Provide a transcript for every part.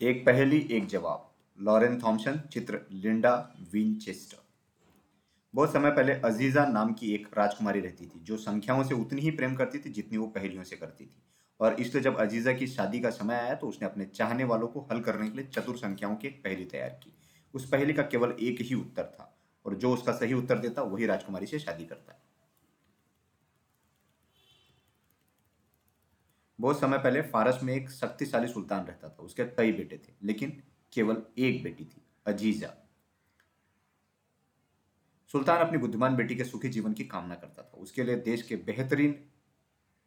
एक पहेली, एक जवाब। लॉरेन थॉम्सन चित्र लिंडा विंचेस्टर। बहुत समय पहले अजीजा नाम की एक राजकुमारी रहती थी, जो संख्याओं से उतनी ही प्रेम करती थी जितनी वो पहेलियों से करती थी। और इसलिए जब अजीजा की शादी का समय आया तो उसने अपने चाहने वालों को हल करने के लिए चतुर संख्याओं की एक पहेली तैयार की। उस पहेली का केवल एक ही उत्तर था, और जो उसका सही उत्तर देता, वही राजकुमारी से शादी करता बहुत समय पहले फारस में एक शक्तिशाली सुल्तान रहता था, उसके कई बेटे थे, लेकिन केवल एक बेटी थी, अजीजा। सुल्तान अपनी बुद्धिमान बेटी के सुखी जीवन की कामना करता था। उसके लिए देश के बेहतरीन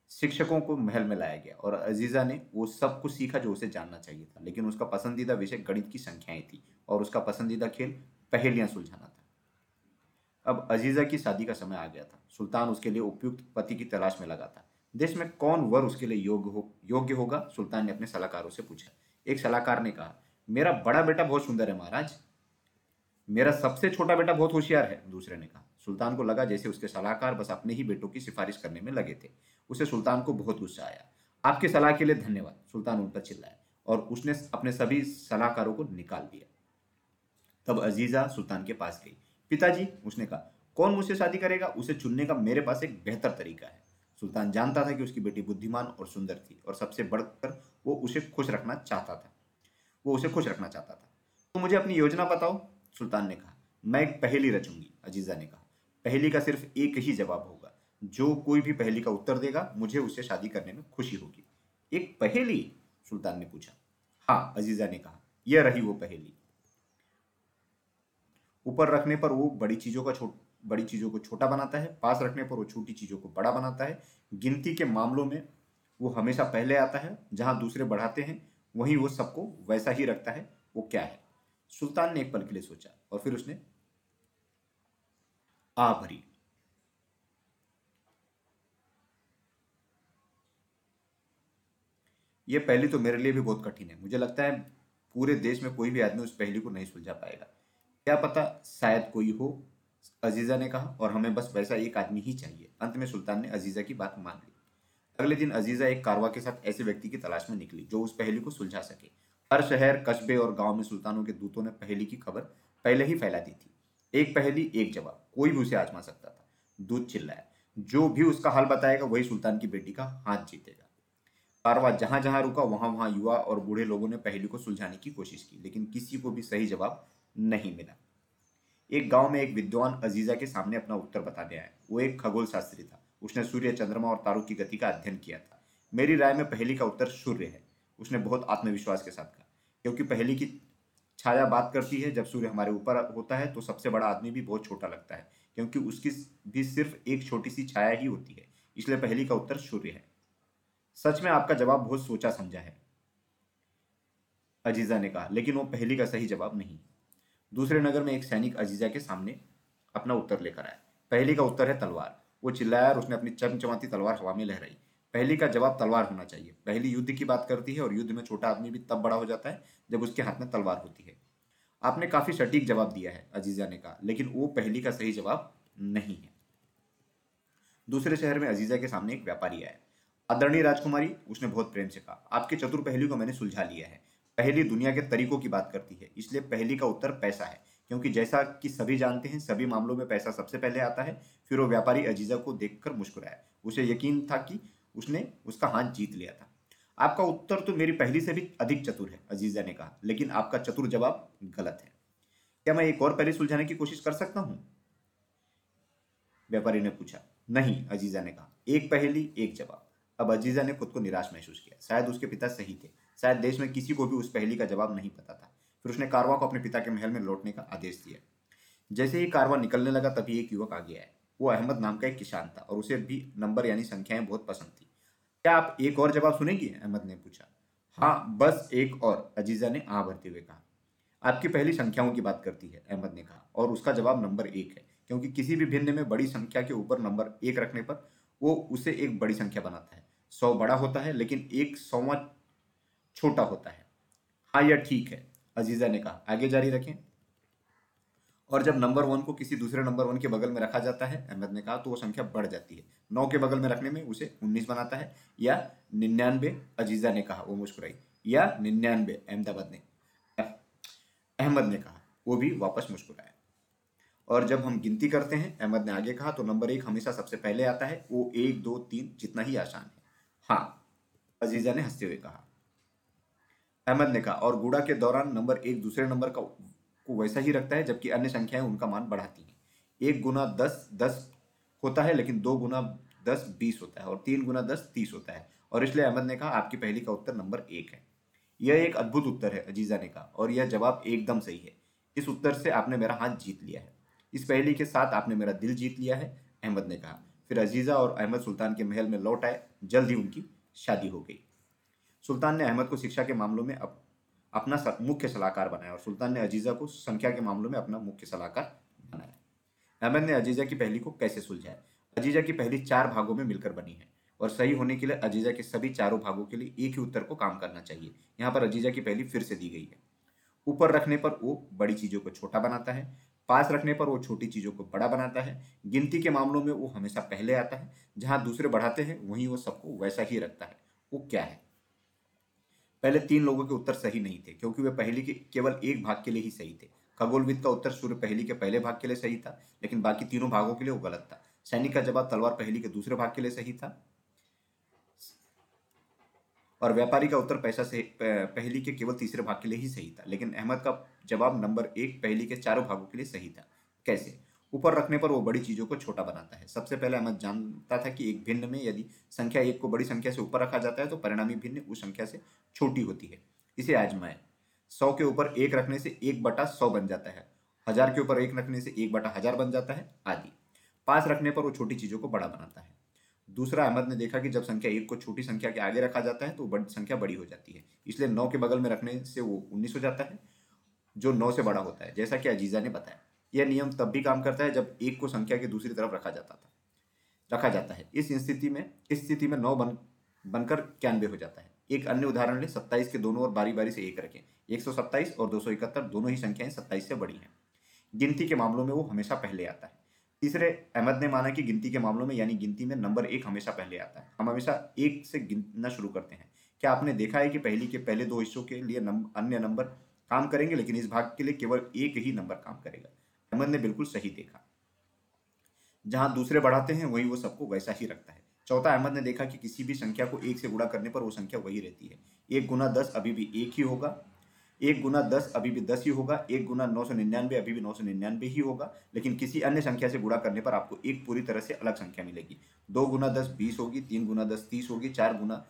शिक्षकों को महल में लाया गया और अजीजा ने वो सब कुछ सीखा जो उसे जानना चाहिए था। लेकिन उसका पसंदीदा विषय गणित की संख्याएँ थी और उसका पसंदीदा खेल पहेलियाँ सुलझाना था। अब अजीजा की शादी का समय आ गया था। सुल्तान उसके लिए उपयुक्त पति की तलाश में लगा था। देश में कौन वर उसके लिए योग्य हो, योग्य होगा? सुल्तान ने अपने सलाहकारों से पूछा। एक सलाहकार ने कहा, मेरा बड़ा बेटा बहुत सुंदर है महाराज। मेरा सबसे छोटा बेटा बहुत होशियार है। दूसरे ने कहा, सुल्तान को लगा जैसे उसके सलाहकार बस अपने ही बेटों की सिफारिश करने में लगे थे। उसे सुल्तान को बहुत गुस्सा आया। आपकी सलाह के लिए धन्यवाद। सुल्तान उन पर चिल्लाया और उसने अपने सभी सलाहकारों को निकाल दिया। तब अजीजा सुल्तान के पास गई। पिताजी, उसने कहा, कौन मुझसे शादी करेगा? उसे चुनने का मेरे पास एक बेहतर तरीका है। सुल्तान जानता था कि उसकी बेटी बुद्धिमान और सुंदर थी और सबसे बढ़कर वो उसे खुश रखना चाहता था। वो उसे खुश रखना चाहता था। तो मुझे अपनी योजना बताओ, सुल्तान ने कहा। मैं एक पहेली रचूँगी, अजीजा ने कहा। पहेली का सिर्फ़ एक ही जवाब होगा। जो कोई भी पहेली का उत्तर देगा, मुझे उससे शादी करने में खुशी होगी। एक पहेली? सुल्तान ने पूछा। हाँ अजीजा ने कहा। यह रही वो पहेली। ऊपर रखने पर वो बड़ी चीज़ों का छोट बड़ी चीज़ों को छोटा बनाता है, पास रखने पर वो छोटी चीज़ों को बड़ा बनाता है। गिनती के मामलों में वो हमेशा पहले आता है, जहाँ दूसरे बढ़ाते हैं, वहीं वो सबको वैसा ही रखता है, वो क्या है? सुल्तान ने एक पल के लिए सोचा और फिर उसने आ भरी। ये पहली तो मेरे लिए भी बहुत कठिन है। मुझे लगता है पूरे देश में कोई भी आदमी उस पहली को नहीं सुलझा पाएगा। क्या पता शायद कोई हो अजीज़ा ने कहा, और हमें बस वैसा एक आदमी ही चाहिए। अंत में सुल्तान ने अजीज़ा की बात मान ली। अगले दिन अजीज़ा एक कारवा के साथ ऐसे व्यक्ति की तलाश में निकली, जो उस पहली को सुलझा सके। हर शहर, कस्बे और गाँव में सुल्तानों के दूतों ने पहेली की खबर पहले ही फैला दी थी। एक पहली, एक जवाब। कोई भी उसे आजमा सकता था। दूध चिल्लाया, जो भी उसका हाल बताएगा, वही सुल्तान की बेटी का हाथ जीतेगा। कारवा जहाँ जहाँ रुका वहाँ वहाँ युवा और बूढ़े लोगों ने पहली को सुलझाने की कोशिश की, लेकिन किसी को भी सही जवाब नहीं मिला। एक गाँव में एक विद्वान अजीजा के सामने अपना उत्तर बताने आया वो एक खगोल शास्त्री था। उसने सूर्य, चंद्रमा और तारों की गति का अध्ययन किया था। मेरी राय में पहली का उत्तर सूर्य है। उसने बहुत आत्मविश्वास के साथ कहा। क्योंकि पहली की छाया बात करती है, जब सूर्य हमारे ऊपर होता है तो सबसे बड़ा आदमी भी बहुत छोटा लगता है, क्योंकि उसकी भी सिर्फ़ एक छोटी सी छाया ही होती है। इसलिए पहली का उत्तर सूर्य है। सच में आपका जवाब बहुत सोचा समझा है, अजीजा ने कहा, लेकिन वो पहली का सही जवाब नहीं। दूसरे नगर में एक सैनिक अजीजा के सामने अपना उत्तर लेकर आया। पहली का उत्तर है तलवार। वो चिल्लाया और उसने अपनी चमचमाती तलवार हवा में लहराई। पहली का जवाब तलवार होना चाहिए। पहली युद्ध की बात करती है और युद्ध में छोटा आदमी भी तब बड़ा हो जाता है जब उसके हाथ में तलवार होती है। आपने काफ़ी सटीक जवाब दिया है अजीजा ने कहा, लेकिन वो पहली का सही जवाब नहीं है। दूसरे शहर में अजीजा के सामने एक व्यापारी आया। आदरणीय राजकुमारी, उसने बहुत प्रेम से कहा, आपके चतुर पहली को मैंने सुलझा लिया है। पहली दुनिया के तरीकों की बात करती है, इसलिए पहली का उत्तर पैसा है, क्योंकि जैसा कि सभी जानते हैं, सभी मामलों में पैसा सबसे पहले आता है, फिर वो व्यापारी अजीजा को देखकर मुस्कुराया। उसे यकीन था कि उसने उसका हाथ जीत लिया था। आपका उत्तर तो मेरी पहली से भी अधिक चतुर है, अजीजा ने कहा, लेकिन आपका चतुर जवाब गलत है। क्या मैं एक और पहली सुलझाने की कोशिश कर सकता हूँ? व्यापारी ने पूछा, नहीं, अजीजा ने कहा, एक पहली, एक जवाब। अब अजीजा ने खुद को निराश महसूस किया, शायद उसके पिता सही थे। शायद देश में किसी को भी उस पहली का जवाब नहीं पता था। फिर उसने कारवा को अपने पिता के महल में लौटने का आदेश दिया। जैसे ही कारवा निकलने लगा, तभी एक युवक आ गया है वो अहमद नाम का एक किसान था और उसे भी नंबर यानी संख्याएँ बहुत पसंद थी। क्या आप एक और जवाब सुनेंगे? अहमद ने पूछा। हाँ बस एक और, अजीजा ने आ भरते हुए कहा। आपकी पहली संख्याओं की बात करती है, अहमद ने कहा। और उसका जवाब नंबर एक है, क्योंकि किसी भी भिन्न में बड़ी संख्या के ऊपर नंबर एक रखने पर वो उसे एक बड़ी संख्या बनाता है। सौ बड़ा होता है, लेकिन एक सौवा छोटा होता है। हाँ यह ठीक है, अजीजा ने कहा। आगे जारी रखें। और जब नंबर वन को किसी दूसरे नंबर वन के बगल में रखा जाता है, अहमद ने कहा तो वो संख्या बढ़ जाती है। नौ के बगल में रखने में उसे उन्नीस बनाता है। या निन्यानवे, अजीजा ने कहा, वो मुस्कुराई। या निन्यानवे, अहमदाबाद ने। अहमद ने कहा, वो भी वापस मुस्कुराया। और जब हम गिनती करते हैं, अहमद ने आगे कहा तो नंबर एक हमेशा सबसे पहले आता है, वो एक, दो, तीन, जितना ही आसान है। हाँ अजीजा ने हँसते हुए कहा। अहमद ने कहा, और गुड़ा के दौरान नंबर एक दूसरे नंबर का को वैसा ही रखता है, जबकि अन्य संख्याएँ उनका मान बढ़ाती हैं। एक गुना दस दस होता है, लेकिन दो गुना दस, बीस होता है, और तीन गुना दस, तीस होता है। और इसलिए अहमद ने कहा, आपकी पहली का उत्तर नंबर एक है। यह एक अद्भुत उत्तर है, अजीजा ने कहा, और यह जवाब एकदम सही है। इस उत्तर से आपने मेरा हाथ जीत लिया है। इस पहली के साथ आपने मेरा दिल जीत लिया है, अहमद ने कहा। फिर अजीजा और अहमद सुल्तान के महल में लौट आए, जल्द ही उनकी शादी हो गई। सुल्तान ने अहमद को शिक्षा के मामलों में अप, अपना मुख्य सलाहकार बनाया और सुल्तान ने अजीजा को संख्या के मामलों में अपना मुख्य सलाहकार बनाया। अहमद ने अजीजा की पहली को कैसे सुलझाया? अजीजा की पहली चार भागों में मिलकर बनी है और सही होने के लिए अजीजा के सभी चारों भागों के लिए एक ही उत्तर को काम करना चाहिए। यहाँ पर अजीजा की पहली फिर से दी गई है। ऊपर रखने पर वो बड़ी चीज़ों को छोटा बनाता है पास रखने पर वो छोटी चीज़ों को बड़ा बनाता है गिनती के मामलों में वो हमेशा पहले आता है जहाँ दूसरे बढ़ाते हैं वहीं वो सबको वैसा ही रखता है। वो क्या है? पहले तीन लोगों के उत्तर सही नहीं थे, क्योंकि वे पहली के, केवल एक भाग के लिए ही सही थे। खगोलविद का उत्तर सूर्य पहली के पहले भाग के लिए सही था, लेकिन बाकी तीनों भागों के लिए वो गलत था। सैनिक का जवाब तलवार पहली के दूसरे भाग के लिए सही था। और व्यापारी का उत्तर पैसा से पहली के केवल तीसरे भाग के लिए ही सही था, लेकिन अहमद का जवाब नंबर एक पहली के चारों भागों के लिए सही था। कैसे? ऊपर रखने पर वो बड़ी चीज़ों को छोटा बनाता है। सबसे पहले अहमद जानता था कि एक भिन्न में यदि संख्या एक को बड़ी संख्या से ऊपर रखा जाता है तो परिणामी भिन्न उस संख्या से छोटी होती है। इसे आजमाए। सौ के ऊपर एक रखने से एक बटा सौ बन जाता है। हज़ार के ऊपर एक रखने से एक बटा हज़ार बन जाता है, आदि। पास रखने पर वो छोटी चीज़ों को बड़ा बनाता है। दूसरा, अहमद ने देखा कि जब संख्या एक को छोटी संख्या के आगे रखा जाता है तो बड़ी संख्या बड़ी हो जाती है। इसलिए नौ के बगल में रखने से वो उन्नीस हो जाता है, जो नौ से बड़ा होता है, जैसा कि अजीजा ने बताया। यह नियम तब भी काम करता है जब एक को संख्या की दूसरी तरफ़ रखा जाता था रखा जाता है। इस स्थिति में इस स्थिति में नौ बन बनकर इक्यानवे हो जाता है। एक अन्य उदाहरण ले सत्ताईस के दोनों ओर बारी बारी से एक रखें। एक सौ सत्ताईस और दो सौ इकहत्तर दोनों ही संख्याएँ सत्ताईस से बड़ी हैं। गिनती के मामलों में वो हमेशा पहले आता है। तीसरे अहमद ने माना कि गिनती के मामलों में यानी गिनती में नंबर एक हमेशा पहले आता है। हम हमेशा एक से गिनना शुरू करते हैं। क्या आपने देखा है कि पहली के पहले दो हिस्सों के लिए नंबर, अन्य नंबर काम करेंगे लेकिन इस भाग के लिए केवल एक ही नंबर काम करेगा? अहमद ने बिल्कुल सही देखा। जहाँ दूसरे बढ़ाते हैं, वही वो सबको वैसा ही रखता है। चौथा, अहमद ने देखा कि किसी भी संख्या को एक से गुणा करने पर वो संख्या वही रहती है। एक गुना दस, अभी भी एक ही होगा। एक गुना दस, अभी भी दस ही होगा। एक गुना नौ सौ निन्यानवे, अभी भी नौ सौ निन्यानवे ही होगा। लेकिन किसी अन्य संख्या से गुणा करने पर आपको एक पूरी तरह से अलग संख्या मिलेगी। दो गुना दस, बीस होगी। तीन गुना दस, तीस होगी। चार गुना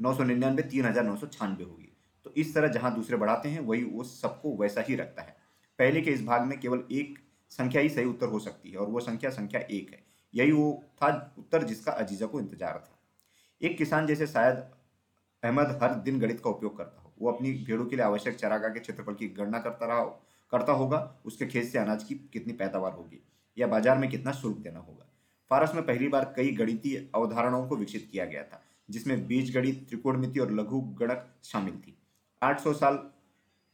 नौ सौ निन्यानवे, तीन हज़ार नौ सौ छियानवे होगी। तो इस तरह जहाँ दूसरे बढ़ाते हैं, वही वो सबको वैसा ही रखता है। पहले के इस भाग में केवल एक संख्या ही सही उत्तर हो सकती है, और वो संख्या संख्या एक है। यही वो था उत्तर जिसका अजीजा को इंतज़ार था। एक किसान जैसे शायद अहमद हर दिन गणित का उपयोग करता हो। वो अपनी भेड़ों के लिए आवश्यक चरागाह के क्षेत्रफल की गणना करता रहा करता होगा, उसके खेत से अनाज की कितनी पैदावार होगी, या बाज़ार में कितना शुल्क देना होगा। फारस में पहली बार कई गणितीय अवधारणाओं को विकसित किया गया था, जिसमें बीज गणित त्रिकोणमिति और लघु गणक शामिल थी। 800 साल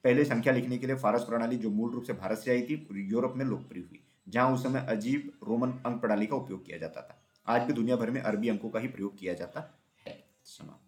पहले संख्या लिखने के लिए फारस प्रणाली जो मूल रूप से भारत से आई थी यूरोप में लोकप्रिय हुई, जहाँ उस समय अजीब रोमन अंक प्रणाली का उपयोग किया जाता था। आज भी दुनिया भर में अरबी अंकों का ही प्रयोग किया जाता है। समाप्त।